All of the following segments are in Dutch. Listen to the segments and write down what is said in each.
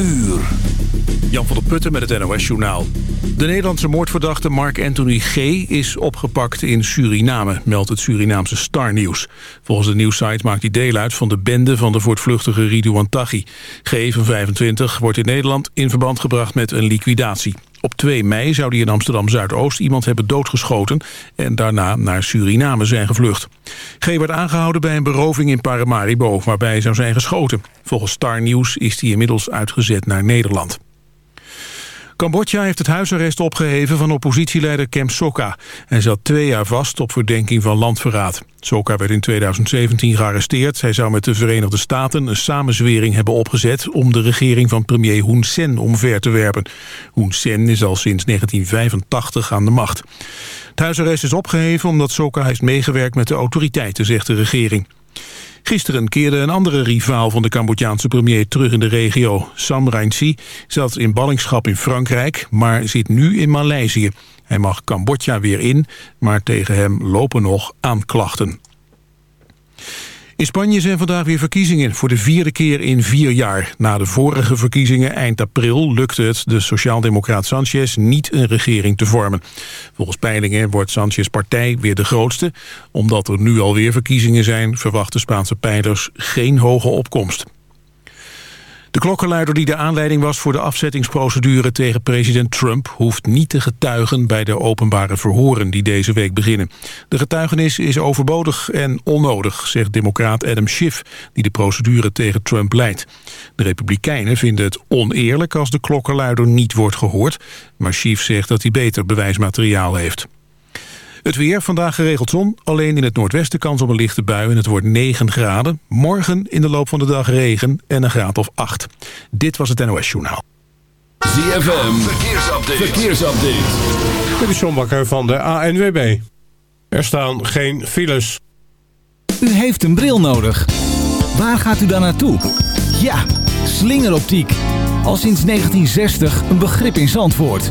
uur. Jan van der Putten met het NOS-journaal. De Nederlandse moordverdachte Mark Anthony G. is opgepakt in Suriname, meldt het Surinaamse Star News. Volgens de nieuwsite maakt hij deel uit van de bende van de voortvluchtige Ridouan Taghi. G van 25 wordt in Nederland in verband gebracht met een liquidatie. Op 2 mei zou hij in Amsterdam-Zuidoost iemand hebben doodgeschoten... en daarna naar Suriname zijn gevlucht. G werd aangehouden bij een beroving in Paramaribo... waarbij hij zou zijn geschoten. Volgens Star News is hij inmiddels uitgezet naar Nederland. Cambodja heeft het huisarrest opgeheven van oppositieleider Kem Sokha. Hij zat twee jaar vast op verdenking van landverraad. Sokha werd in 2017 gearresteerd. Hij zou met de Verenigde Staten een samenzwering hebben opgezet... om de regering van premier Hun Sen omver te werpen. Hun Sen is al sinds 1985 aan de macht. Het huisarrest is opgeheven omdat Sokha heeft meegewerkt met de autoriteiten, zegt de regering. Gisteren keerde een andere rivaal van de Cambodjaanse premier terug in de regio. Sam Rainsy zat in ballingschap in Frankrijk, maar zit nu in Maleisië. Hij mag Cambodja weer in, maar tegen hem lopen nog aanklachten. In Spanje zijn vandaag weer verkiezingen voor de vierde keer in vier jaar. Na de vorige verkiezingen eind april lukte het de sociaaldemocraat Sanchez niet een regering te vormen. Volgens peilingen wordt Sanchez partij weer de grootste. Omdat er nu alweer verkiezingen zijn verwachten Spaanse peilers geen hoge opkomst. De klokkenluider die de aanleiding was voor de afzettingsprocedure tegen president Trump hoeft niet te getuigen bij de openbare verhoren die deze week beginnen. De getuigenis is overbodig en onnodig, zegt democraat Adam Schiff die de procedure tegen Trump leidt. De republikeinen vinden het oneerlijk als de klokkenluider niet wordt gehoord, maar Schiff zegt dat hij beter bewijsmateriaal heeft. Het weer, vandaag geregeld zon. Alleen in het noordwesten kans op een lichte bui en het wordt 9 graden. Morgen in de loop van de dag regen en een graad of 8. Dit was het NOS Journaal. ZFM, verkeersupdate. verkeersupdate. Dit is John Bakker van de ANWB. Er staan geen files. U heeft een bril nodig. Waar gaat u dan naartoe? Ja, slingeroptiek. Al sinds 1960 een begrip in Zandvoort.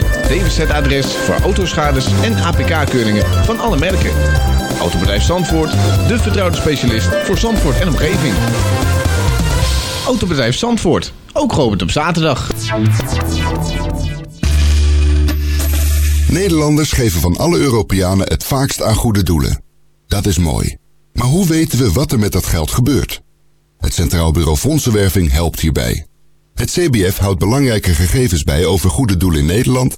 DWZ-adres voor autoschades en APK-keuringen van alle merken. Autobedrijf Zandvoort, de vertrouwde specialist voor Zandvoort en omgeving. Autobedrijf Zandvoort, ook geopend op zaterdag. Nederlanders geven van alle Europeanen het vaakst aan goede doelen. Dat is mooi. Maar hoe weten we wat er met dat geld gebeurt? Het Centraal Bureau Fondsenwerving helpt hierbij. Het CBF houdt belangrijke gegevens bij over goede doelen in Nederland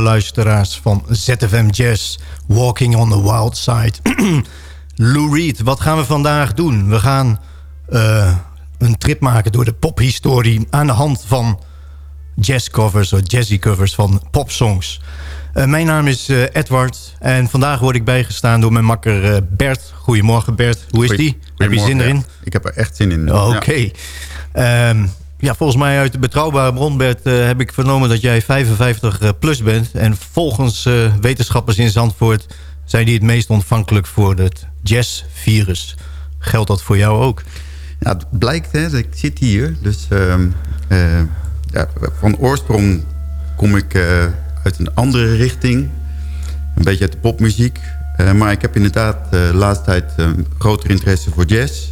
Luisteraars van ZFM Jazz, Walking on the Wild Side. Lou Reed, wat gaan we vandaag doen? We gaan uh, een trip maken door de pophistorie... aan de hand van jazzcovers of jazzy covers van popsongs. Uh, mijn naam is uh, Edward en vandaag word ik bijgestaan door mijn makker Bert. Goedemorgen Bert, hoe is die? Heb je zin erin? Ik heb er echt zin in. Oké. Okay. Ja. Um, ja, volgens mij uit de betrouwbare bron, uh, heb ik vernomen dat jij 55 uh, plus bent. En volgens uh, wetenschappers in Zandvoort zijn die het meest ontvankelijk voor het jazzvirus. Geldt dat voor jou ook? Ja, het blijkt, hè, ik zit hier. Dus ehm, ja, van oorsprong kom ik uit een andere richting. Een beetje uit de popmuziek. maar ik heb inderdaad de laatste tijd een groter interesse voor jazz.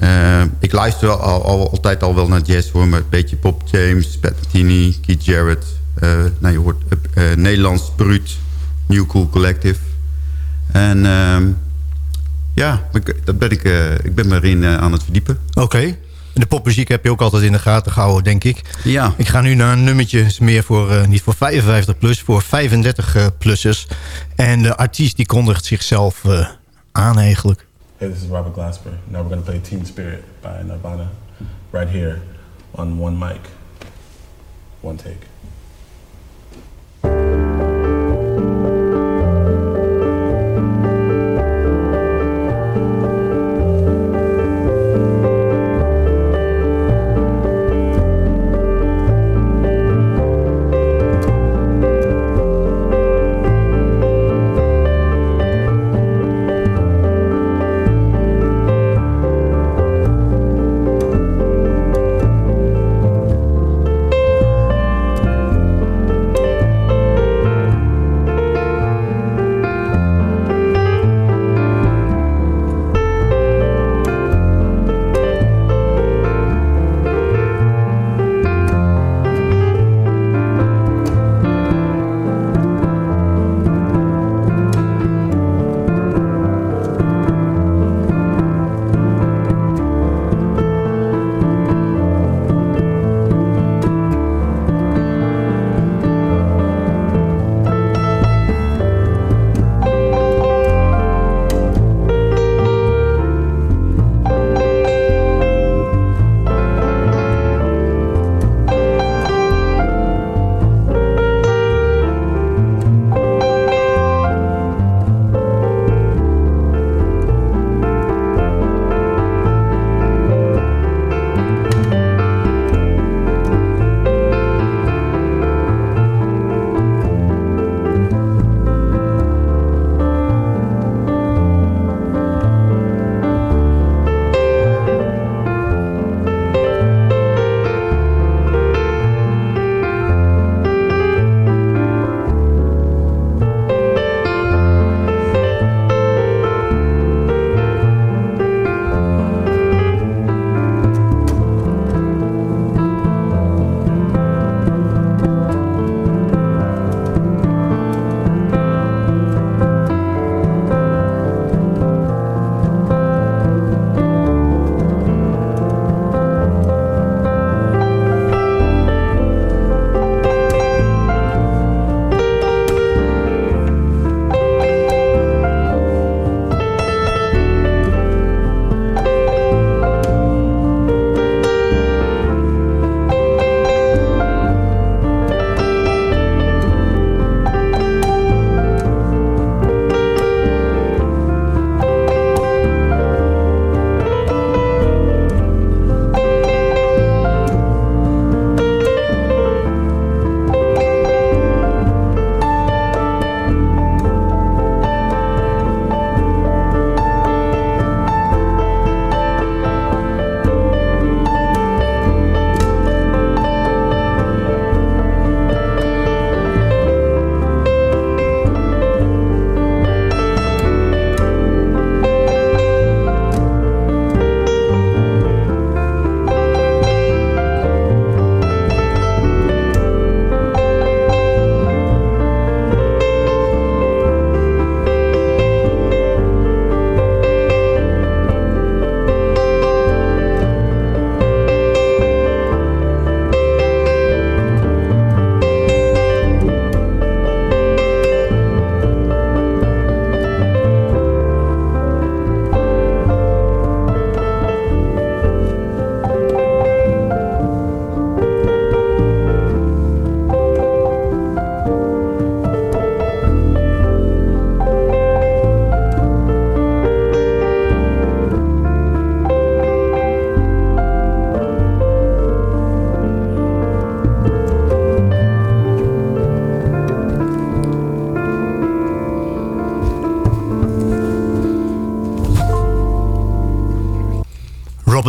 Uh, ik luister al, al, altijd al wel naar jazz hoor. Met een beetje Pop James, Pat Metheny, Keith Jarrett. Uh, nou, je hoort uh, Nederlands, Brut, New Cool Collective. En ehm, ja, dat ben ik, ik ben me erin aan het verdiepen. Oké. De popmuziek heb je ook altijd in de gaten gehouden, denk ik. Ja. Ik ga nu naar een nummertje, meer voor, niet voor 55 plus, voor 35 plussers. En de artiest die kondigt zichzelf aan eigenlijk. Hey, this is Robert Glasper. Now we're going to play Team Spirit by Nirvana right here on one mic, one take.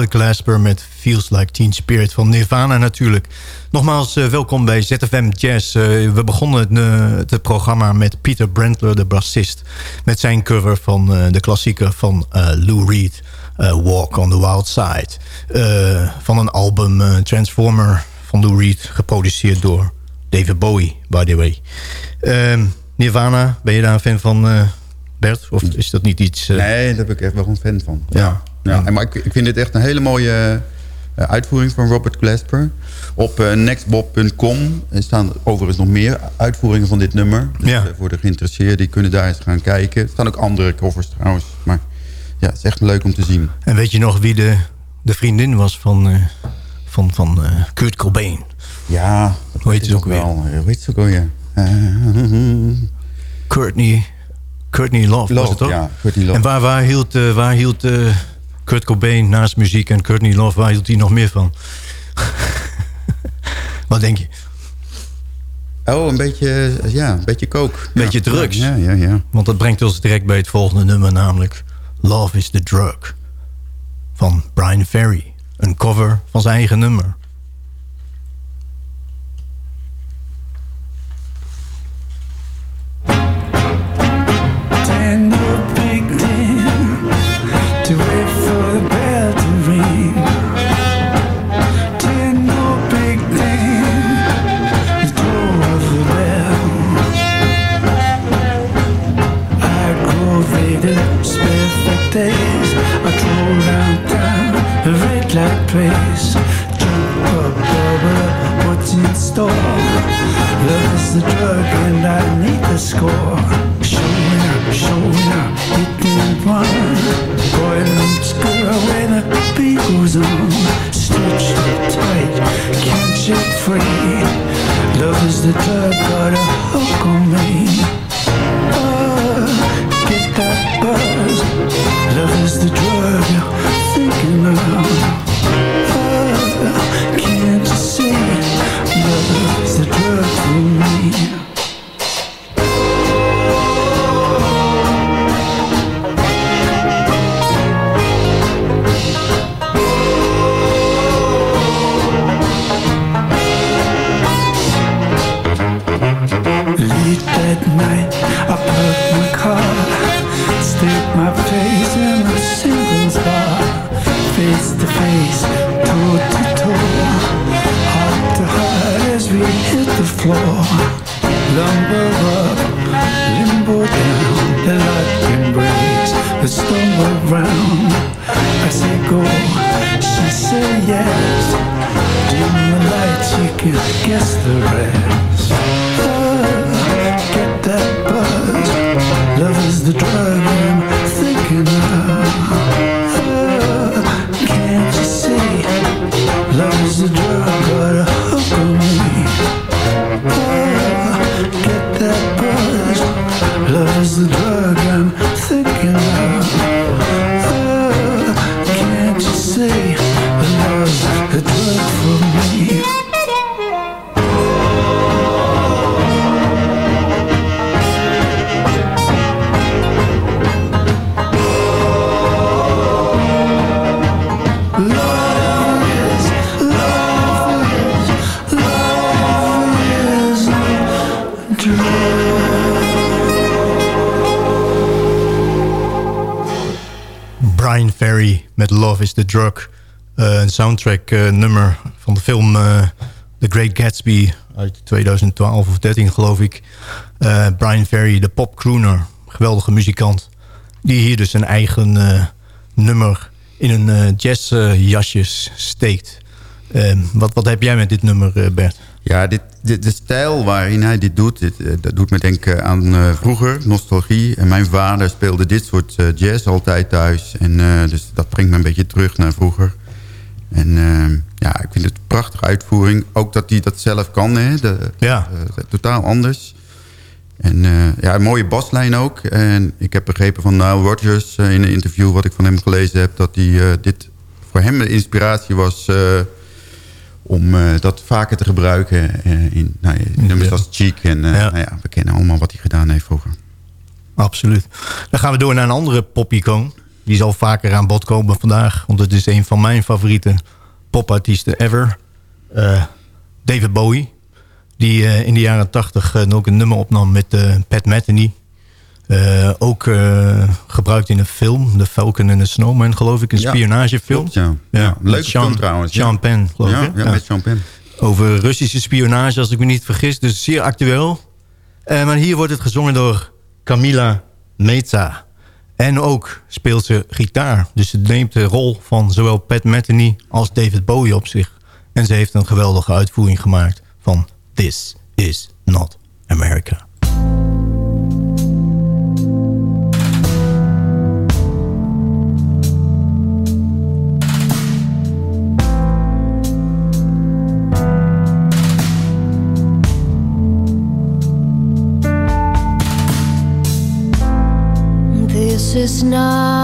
Glasper met Feels Like Teen Spirit van Nirvana natuurlijk. Nogmaals, uh, welkom bij ZFM Jazz. Uh, we begonnen het, uh, het, programma met Peter Brentler, de bassist... met zijn cover van de klassieker van Lou Reed... Walk on the Wild Side. van een album Transformer van Lou Reed, geproduceerd door David Bowie, by the way. Ehm, Nirvana, ben je daar een fan van, Bert? Of is dat niet iets... Nee, daar ben ik echt wel een fan van. ja. Ja, maar ik, ik vind dit echt een hele mooie uh, uitvoering van Robert Glasper. Op uh, nextbob.com staan overigens nog meer uitvoeringen van dit nummer. Dus ja. uh, voor de geïnteresseerden, die kunnen daar eens gaan kijken. Er staan ook andere covers trouwens. Maar ja, het is echt leuk om te zien. En weet je nog wie de, de vriendin was van, van, van Kurt Cobain? Ja, dat Hoe heet ze ook wel. Hoe heet ze ook? Courtney... Courtney Love, Love was het toch? Ja, Courtney Love. En waar, waar hield, waar hield Kurt Cobain naast muziek en Courtney Love, waar hield hij nog meer van? Wat denk je? Oh, een beetje, ja, een beetje kook. Een beetje drugs. Ja, ja, ja. Want dat brengt ons direct bij het volgende nummer, namelijk Love is the Drug van Brian Ferry. Een cover van zijn eigen nummer. The Drug. Uh, een soundtrack uh, nummer van de film uh, The Great Gatsby uit 2012 of 13 geloof ik. Brian Ferry, de popcrooner, geweldige muzikant. Die hier dus een eigen nummer in een jazzjasje steekt. wat, wat heb jij met dit nummer, Bert? Ja, dit, dit, de stijl waarin hij dit doet, dit, dat doet me denken aan vroeger, nostalgie. En mijn vader speelde dit soort jazz altijd thuis. En dus dat brengt me een beetje terug naar vroeger. En ja, ik vind het een prachtige uitvoering. Ook dat hij dat zelf kan, hè. De, ja. totaal anders. En ja, een mooie baslijn ook. En ik heb begrepen van Nile Rodgers in een interview wat ik van hem gelezen heb... dat hij dit voor hem de inspiratie was om uh, dat vaker te gebruiken uh, in nou, nummers als Cheek. En uh, ja. Nou ja, we kennen allemaal wat hij gedaan heeft vroeger. Absoluut. Dan gaan we door naar een andere popicoon. Die zal vaker aan bod komen vandaag. Want het is een van mijn favoriete popartiesten ever. David Bowie. Die in de jaren tachtig ook een nummer opnam met Pat Metheny. Ook gebruikt in een film. The Falcon and the Snowman geloof ik. Een ja, spionagefilm. ja. Ja. ja. Leuke Sean, film trouwens. Sean Penn geloof ja, ik. Ja, met Sean Penn. Over Russische spionage als ik me niet vergis. Dus zeer actueel. maar hier wordt het gezongen door Camila Meza. En ook speelt ze gitaar. Dus ze neemt de rol van zowel Pat Metheny als David Bowie op zich. En ze heeft een geweldige uitvoering gemaakt van This is not America. Not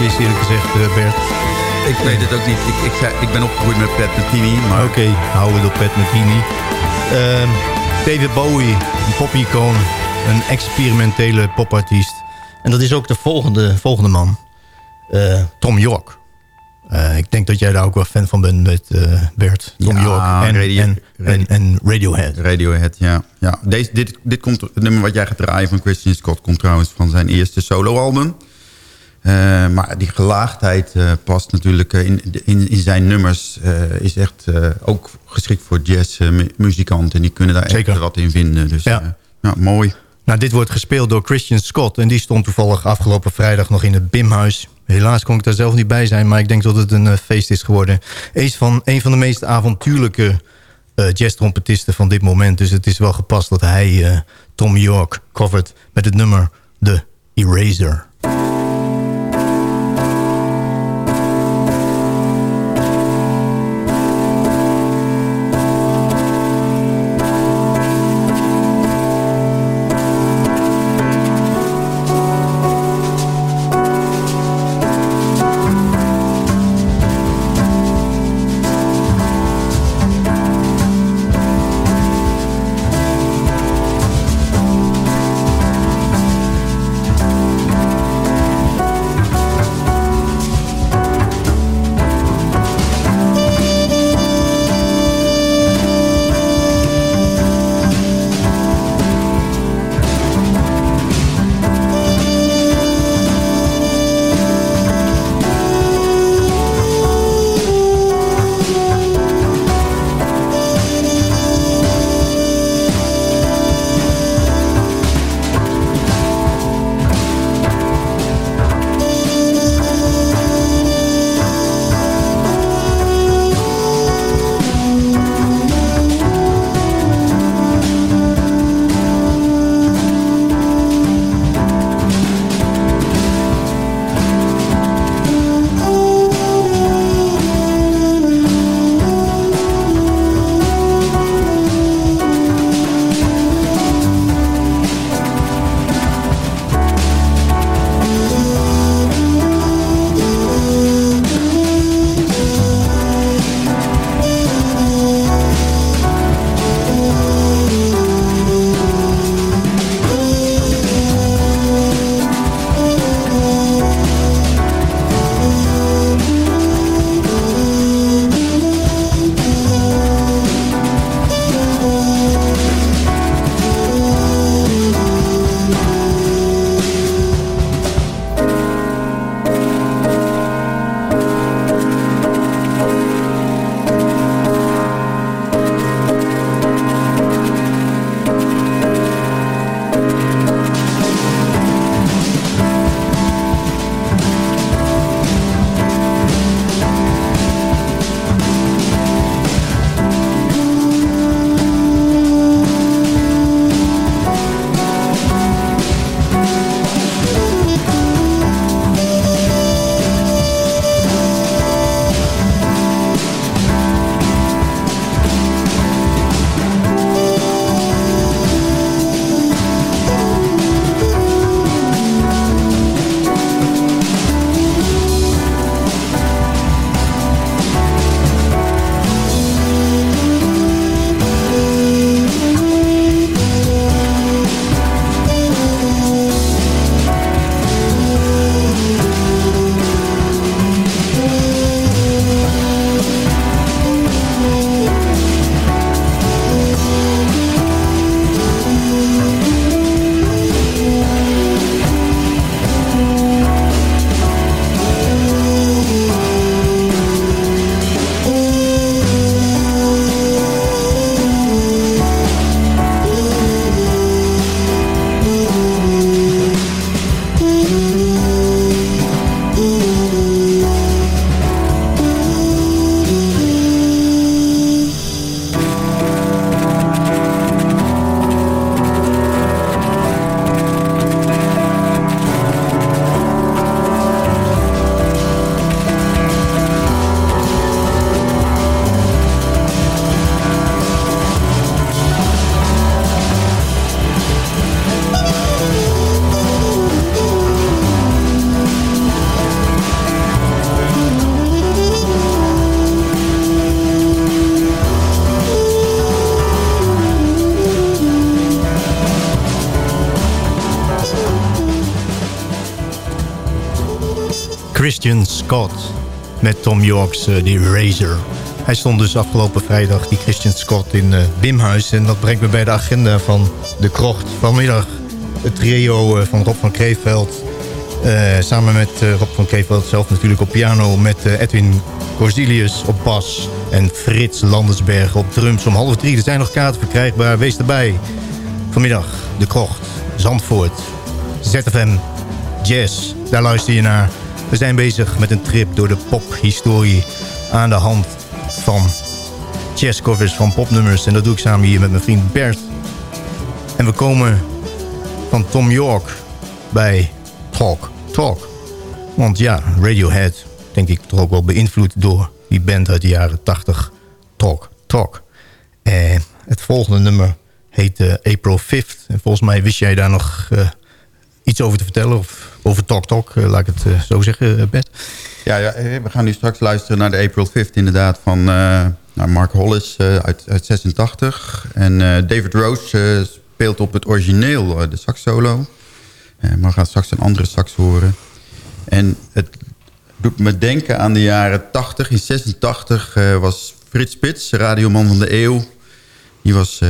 is, eerlijk gezegd, uh, Bert. Ik weet het ook niet. Ik, ik, ik ben opgegroeid met Pat Metheny. Maar... Oké, okay, houden we op Pat Metheny. Uh, David Bowie, een popicoon. Een experimentele popartiest. En dat is ook de volgende, volgende man. Uh, Tom York. Uh, ik denk dat jij daar ook wel fan van bent met uh, Bert. Tom ja, York en, radio, en, en, en, Radiohead. Radiohead, ja. ja. Deze, dit, dit komt, het nummer wat jij gaat draaien van Christian Scott... komt trouwens van zijn eerste soloalbum. Uh, maar die gelaagdheid past natuurlijk in, in, in zijn nummers. is echt ook geschikt voor jazzmuzikanten. en die kunnen daar Zeker. echt wat in vinden. Dus ja, ja mooi. Nou, dit wordt gespeeld door Christian Scott. En die stond toevallig afgelopen vrijdag nog in het Bimhuis. Helaas kon ik daar zelf niet bij zijn, maar ik denk dat het een uh, feest is geworden. Een van, een van de meest avontuurlijke uh, jazztrompetisten van dit moment. Dus het is wel gepast dat hij uh, Tom York covert met het nummer The Eraser. Scott met Tom York's uh, The Eraser. Hij stond dus afgelopen vrijdag, die Christian Scott, in uh, Bimhuis. En dat brengt me bij de agenda van De Krocht. Vanmiddag het trio van Rob van Kreeveld. samen met Rob van Kreeveld zelf natuurlijk op piano. Met Edwin Corzilius op bas. En Frits Landersberg op drums om half drie. Er zijn nog kaarten verkrijgbaar. Wees erbij. Vanmiddag De Krocht, Zandvoort, ZFM, Jazz. Daar luister je naar. We zijn bezig met een trip door de pophistorie aan de hand van jazzcovers van popnummers. En dat doe ik samen hier met mijn vriend Bert. En we komen van Tom York bij Talk Talk. Want ja, Radiohead, denk ik toch ook wel beïnvloed door die band uit de jaren 80. Talk Talk. En het volgende nummer heet uh, April 5th. En volgens mij wist jij daar nog uh, iets over te vertellen. Of over Talk Talk, uh, laat ik het uh, zo zeggen, Bert. Ja, ja, we gaan nu straks luisteren naar de April 5th inderdaad van nou, Mark Hollis uit, uit 86. En David Rose speelt op het origineel de sax solo. maar we gaan straks een andere sax horen. En het doet me denken aan de jaren 80. In 86 was Frits Spits, radioman van de eeuw. Die was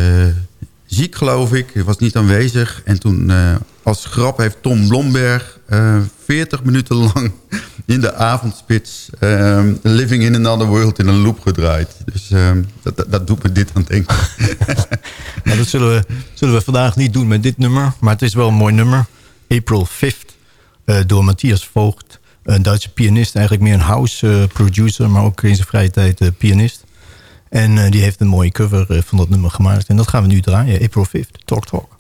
ziek, geloof ik. Hij was niet aanwezig. En toen uh, als grap heeft Tom Blomberg uh, eh, 40 minuten lang in de avondspits... Uh, Living in Another World in een loop gedraaid. Dus dat, dat, dat, doet me dit aan denken. nou, dat zullen we, zullen we vandaag niet doen met dit nummer. Maar het is wel een mooi nummer. April 5th door Matthias Voogd. Een Duitse pianist. Eigenlijk meer een house producer. Maar ook in zijn vrije tijd pianist. En uh, die heeft een mooie cover uh, van dat nummer gemaakt. En dat gaan we nu draaien. April 5th, Talk Talk.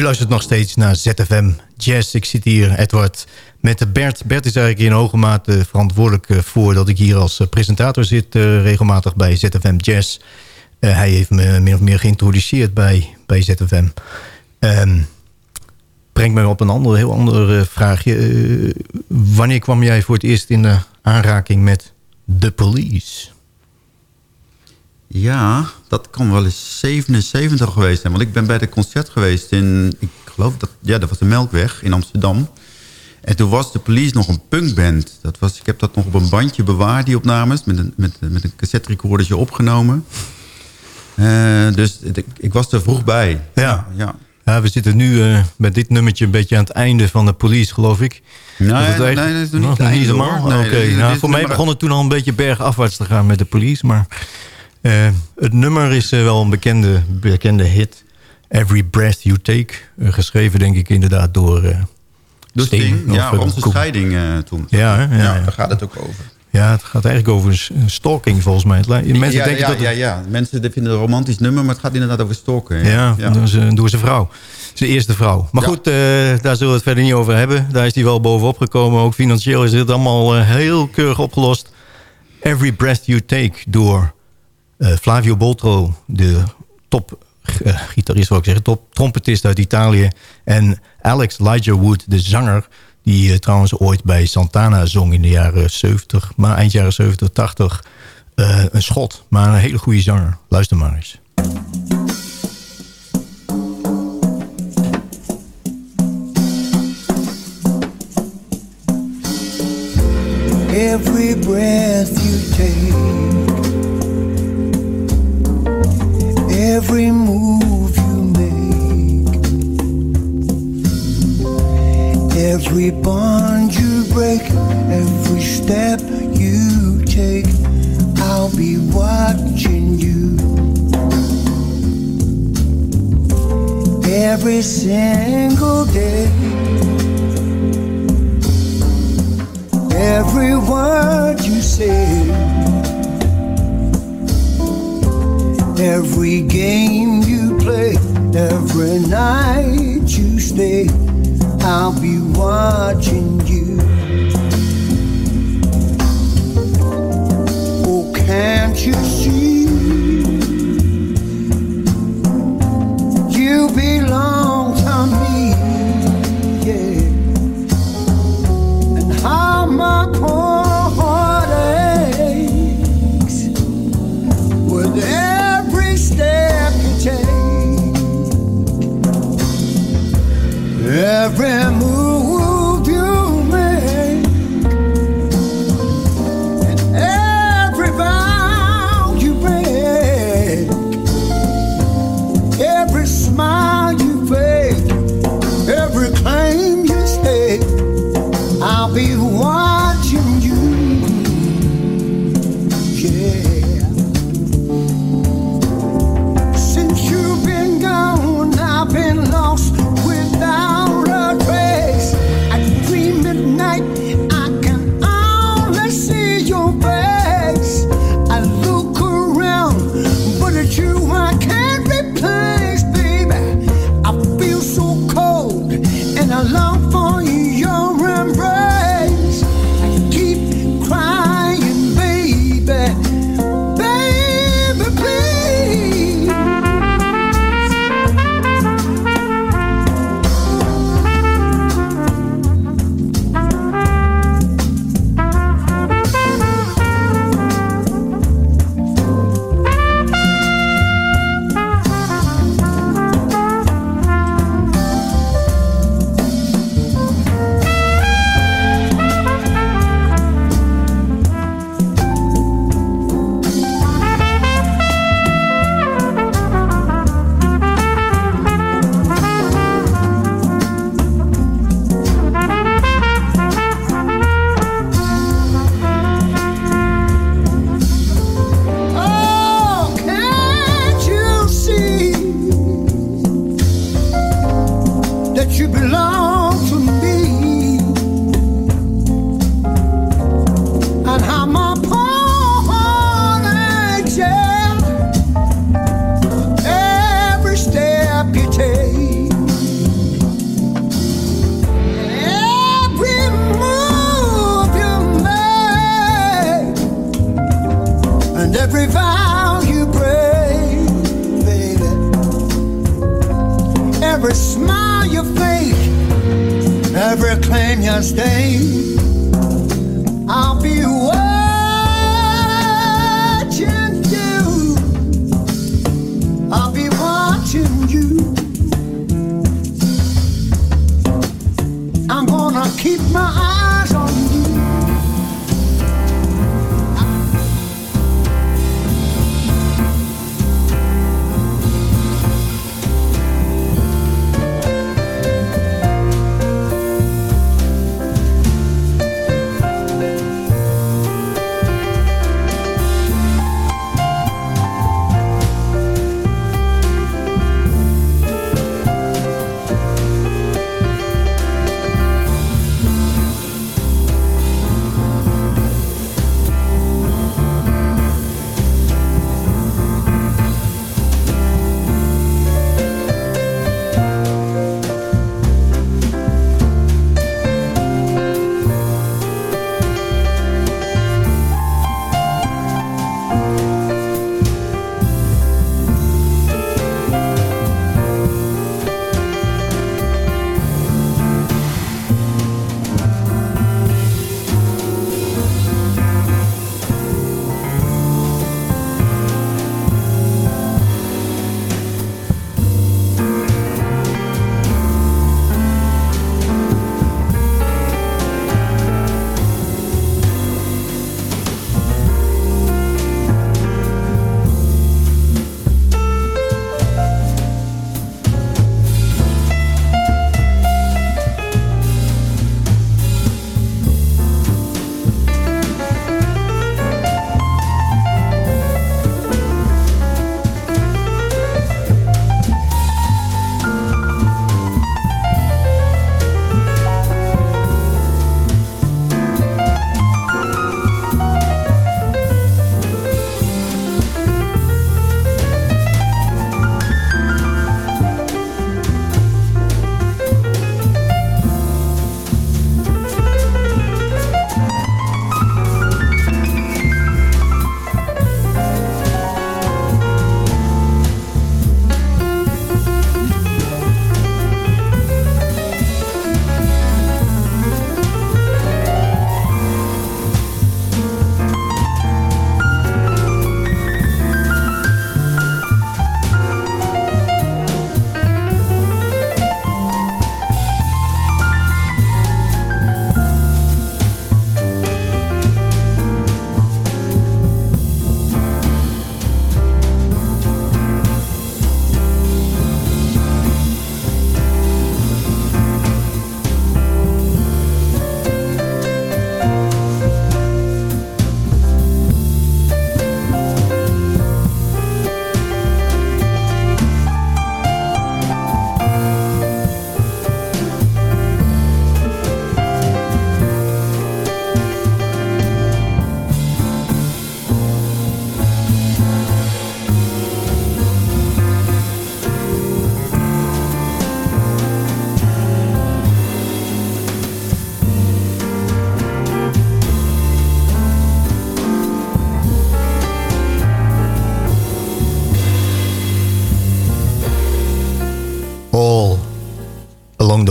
U luistert nog steeds naar ZFM Jazz. Ik zit hier, Edward, met Bert. Bert is eigenlijk in hoge mate verantwoordelijk eh, voor... dat ik hier als eh, presentator zit uh, regelmatig bij ZFM Jazz. Hij heeft me min of meer geïntroduceerd bij, bij ZFM. Um, brengt me op een andere, heel andere vraagje. Wanneer kwam jij voor het eerst in de aanraking met The Police? Ja, dat kan wel eens 77 geweest zijn. Want ik ben bij de concert geweest in, ik geloof dat, ja, dat was de Melkweg in Amsterdam. En toen was de Police nog een punkband. Dat was, ik heb dat nog op een bandje bewaard, die opnames. Met een, met, met een cassette recordertje opgenomen. Uh, dus ik, ik, was er vroeg bij. Ja. ja. ja we zitten nu uh, met dit nummertje een beetje aan het einde van de Police, geloof ik. Nee, nee, nee, dat is nog niet, niet helemaal. Nee, okay. nou, voor mij begon het toen al een beetje bergafwaarts te gaan met de Police. Maar uh, het nummer is wel een bekende, bekende hit. Every Breath You Take. geschreven denk ik inderdaad door... door Sting, ja, onze scheiding toen. Ja, ja, ja, daar gaat het ook over. Ja, het gaat eigenlijk over stalking volgens mij. Mensen ja, denken ja, dat het... ja, ja, mensen vinden het een romantisch nummer, maar het gaat inderdaad over stalken. Ja, ja. Door, zijn, door zijn vrouw. Zijn eerste vrouw. Maar goed, uh, daar zullen we het verder niet over hebben. Daar is hij wel bovenop gekomen. Ook financieel is het allemaal uh, heel keurig opgelost. Every Breath You Take door Flavio Boltro, de top gitarist, wil ik zeggen, top trompetist uit Italië. En Alex Ligerwood, de zanger die uh, trouwens ooit bij Santana zong in de jaren 70. Maar eind jaren 70, 80. Uh, een schot, maar een hele goede zanger. Luister maar eens. Every breath you take Every move you make. Every bond you break, every step you take, I'll be watching you. Every single day, every word you say, every game you play, every night you stay. I'll be watching you. Oh, can't you see? You belong to me, yeah. And how my Every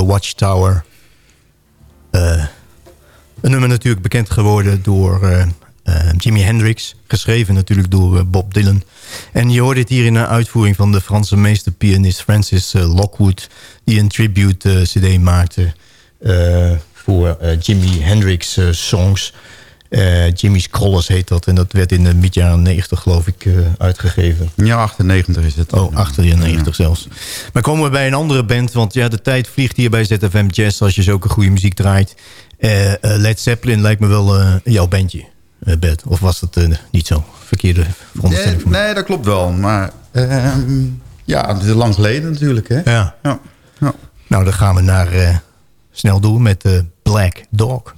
Watchtower. Uh, een nummer natuurlijk bekend geworden door uh, uh, Jimi Hendrix. Geschreven natuurlijk door Bob Dylan. En je hoort het hier in een uitvoering van de Franse meesterpianist Francis Lockwood... die een tribute cd maakte voor Jimi Hendrix songs... Uh, Jimmy's Crawlers heet dat. En dat werd in de mid-jaren 90 geloof ik uh, uitgegeven. Ja, 98 is het. Oh, 98 ja. zelfs. Maar komen we bij een andere band. Want ja, de tijd vliegt hier bij ZFM Jazz als je zulke goede muziek draait. Uh, Led Zeppelin lijkt me wel jouw bandje, Bert. Of was dat niet zo? Verkeerde veronderstelling nee, nee, dat klopt wel. Maar ehm, ja, het is lang geleden natuurlijk. Hè? Ja. ja. ja. Nou, dan gaan we naar snel door met Black Dog.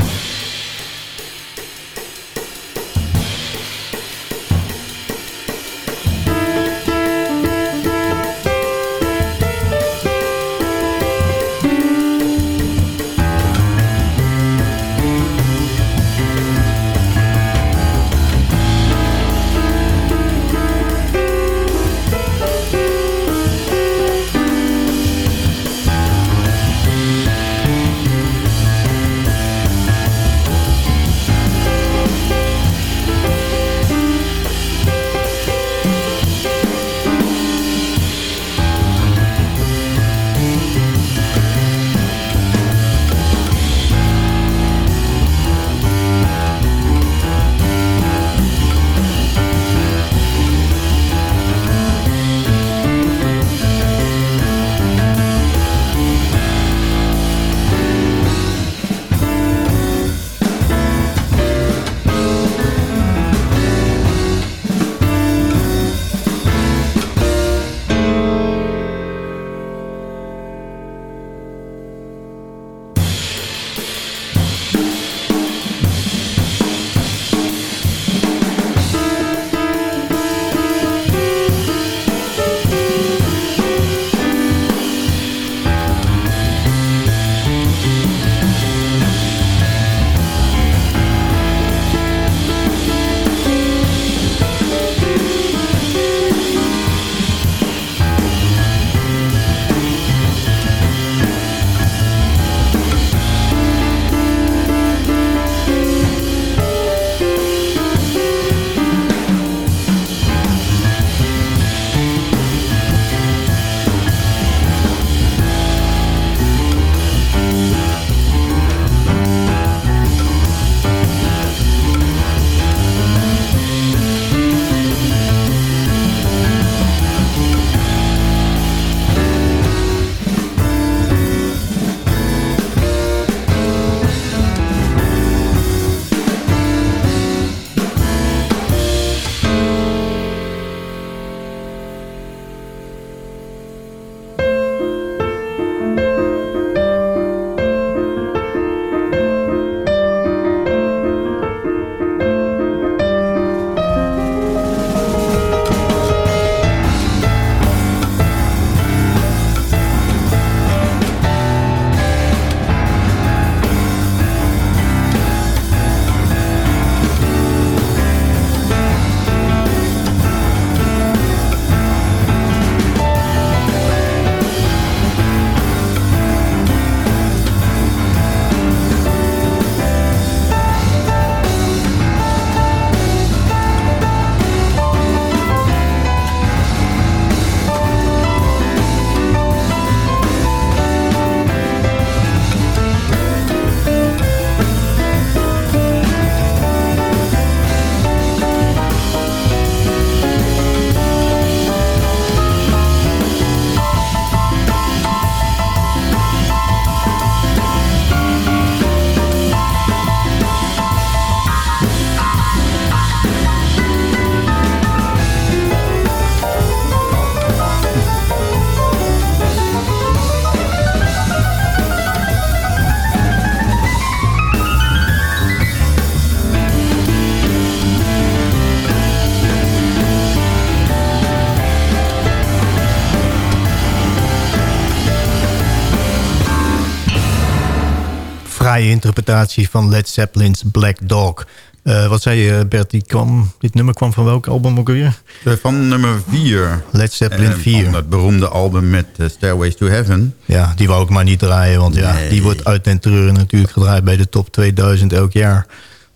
Interpretatie van Led Zeppelin's Black Dog. Eh, wat zei je, Bert? Die kwam, dit nummer kwam van welk album ook alweer? Eh, Van nummer 4. Led Zeppelin 4. Van het beroemde album met eh, Stairways to Heaven. Ja, die wou ik maar niet draaien. Want ja, die wordt uit den treuren natuurlijk gedraaid bij de top 2000 elk jaar.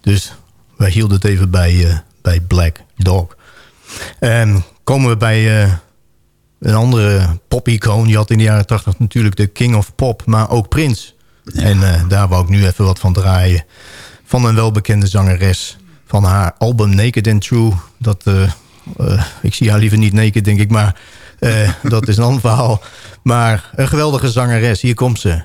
Dus wij hielden het even bij, eh, bij Black Dog. En komen we bij eh, een andere pop-icoon. Die had in de jaren 80 natuurlijk de King of Pop, maar ook Prince. En eh, daar wou ik nu even wat van draaien. Van een welbekende zangeres. Van haar album Naked and True. Dat, eh, eh, ik zie haar liever niet naked, denk ik. Maar dat is een ander verhaal. Maar een geweldige zangeres. Hier komt ze.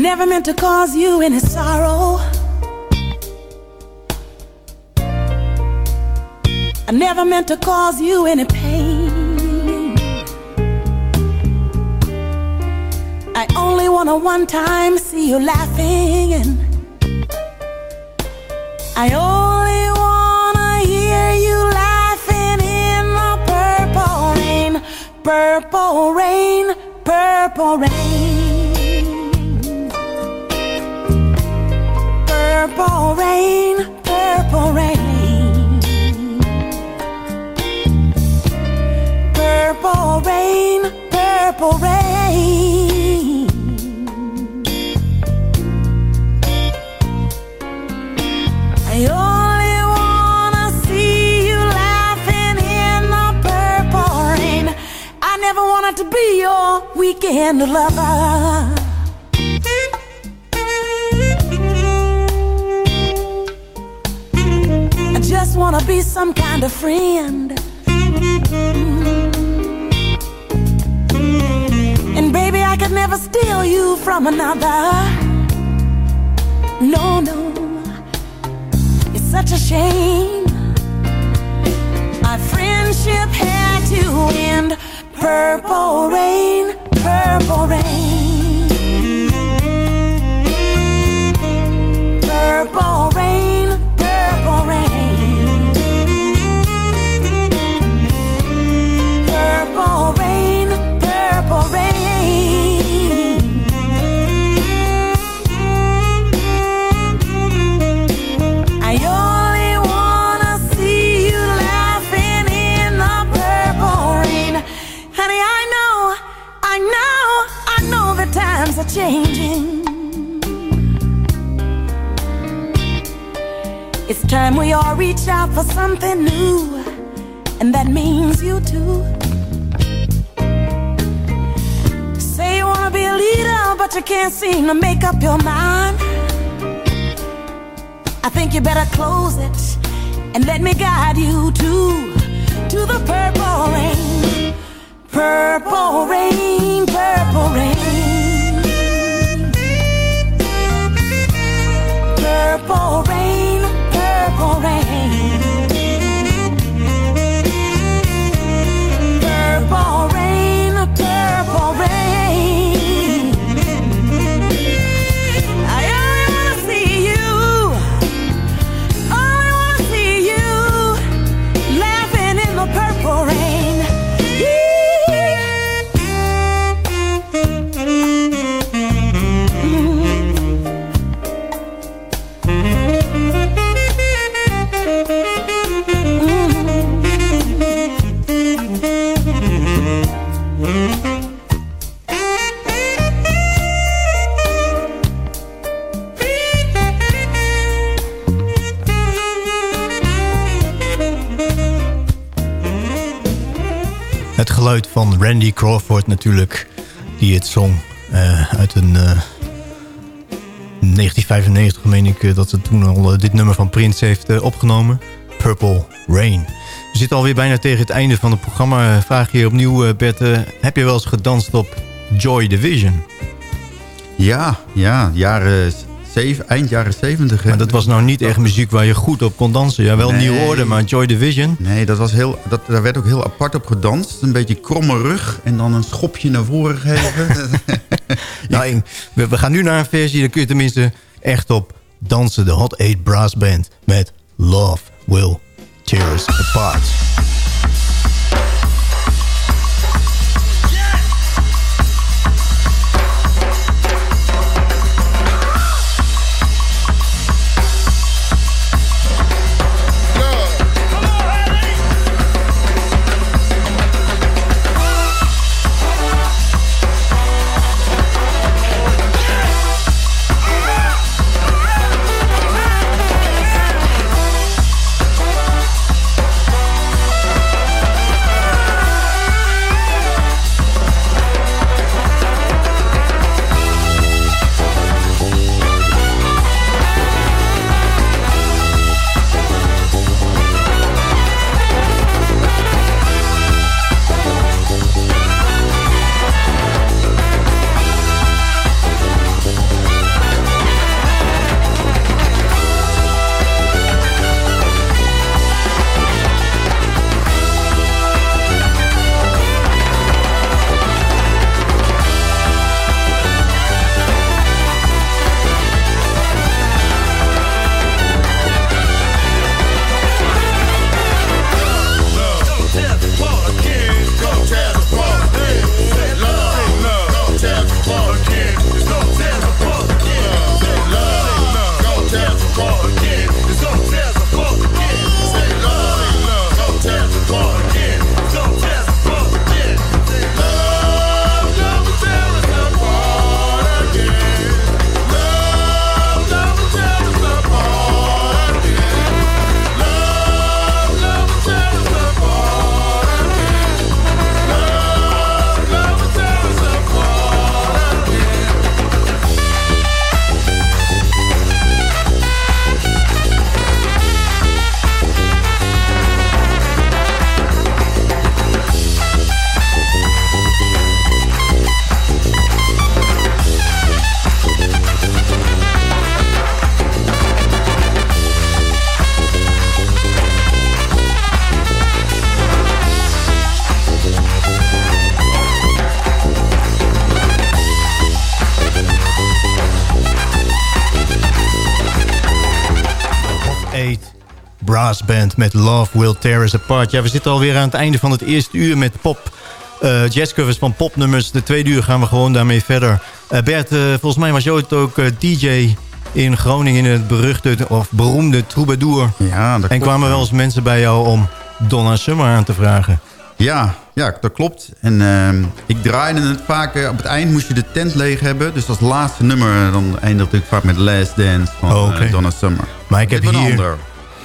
Never meant to cause you any sorrow. I never meant to cause you any pain. I only wanna one time see you laughing and I only wanna hear you laughing in the purple rain, purple rain, purple rain. Purple rain, purple rain. Purple rain, purple rain. I only wanna see you laughing in the purple rain. I never wanted to be your weekend lover. Wanna be some kind of friend. Mm. And baby, I could never steal you from another. No, no, it's such a shame. Our friendship had to end. Purple rain, purple rain. Times are changing. It's time we all reach out for something new, and that means you too. Say you wanna be a leader, but you can't seem to make up your mind. I think you better close it and let me guide you to to the purple rain, purple rain, purple rain, purple rain, van Randy Crawford natuurlijk. Die het zong eh, uit een... eh, 1995 meen ik eh, dat ze toen al eh, dit nummer van Prince heeft eh, opgenomen. Purple Rain. We zitten alweer bijna tegen het einde van het programma. Eh, Vraag je opnieuw, eh, Bert. eh, heb je wel eens gedanst op Joy Division? Ja, ja, jaren zeven, eind jaren 70. Maar dat was nou niet echt muziek waar je goed op kon dansen. Ja, wel Nee. New Order, maar Joy Division. Nee, dat was heel, dat, daar werd ook heel apart op gedanst. Een beetje kromme rug en dan een schopje naar voren geven. Nou, we, we gaan nu naar een versie, daar kun je tenminste echt op dansen. De Hot 8 Brass Band met Love Will Tear Us Apart. Met Love Will Tear Us Apart. Ja, we zitten alweer aan het einde van het eerste uur met pop... eh jazzcovers van popnummers. De tweede uur gaan we gewoon daarmee verder. Eh, Bert, eh, volgens mij was je ook DJ in Groningen... in het beruchte of beroemde Troubadour. Ja, dat en klopt, kwamen wel eens mensen bij jou om Donna Summer aan te vragen. Ja, ja, dat klopt. En ehm, ik draaide het vaak... op het eind moest je de tent leeg hebben. Dus als laatste nummer dan eindigde ik vaak met Last Dance van Oh, Donna Summer. Maar ik heb hier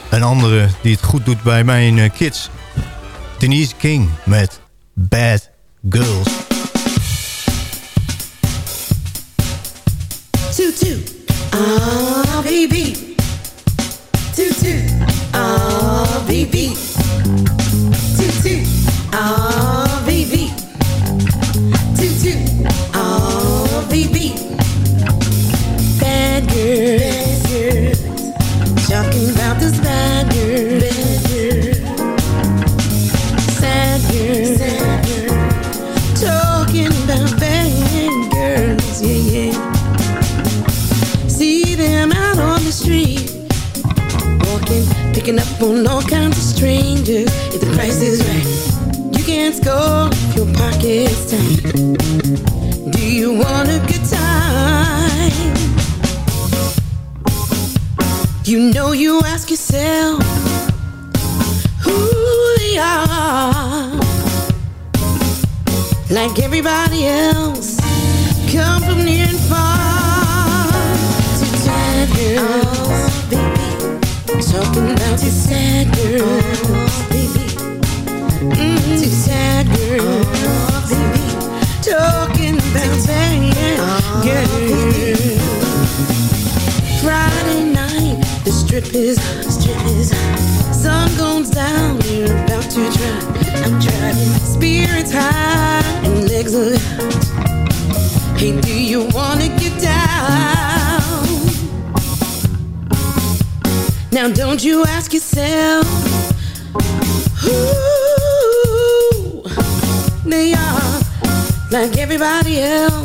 een ander. een andere die het goed doet bij mijn eh, kids. Denise King met Bad Girls. Ah baby. Ah on all kinds of strangers. If the price is right, you can't score if your pocket's tight. Do you want a good time? You know you ask yourself who they are. Like everybody the strip is sun goes down. You're about to try. I'm driving, spirits high and legs are. Hey, do you wanna get down? Now don't you ask yourself who they are like everybody else.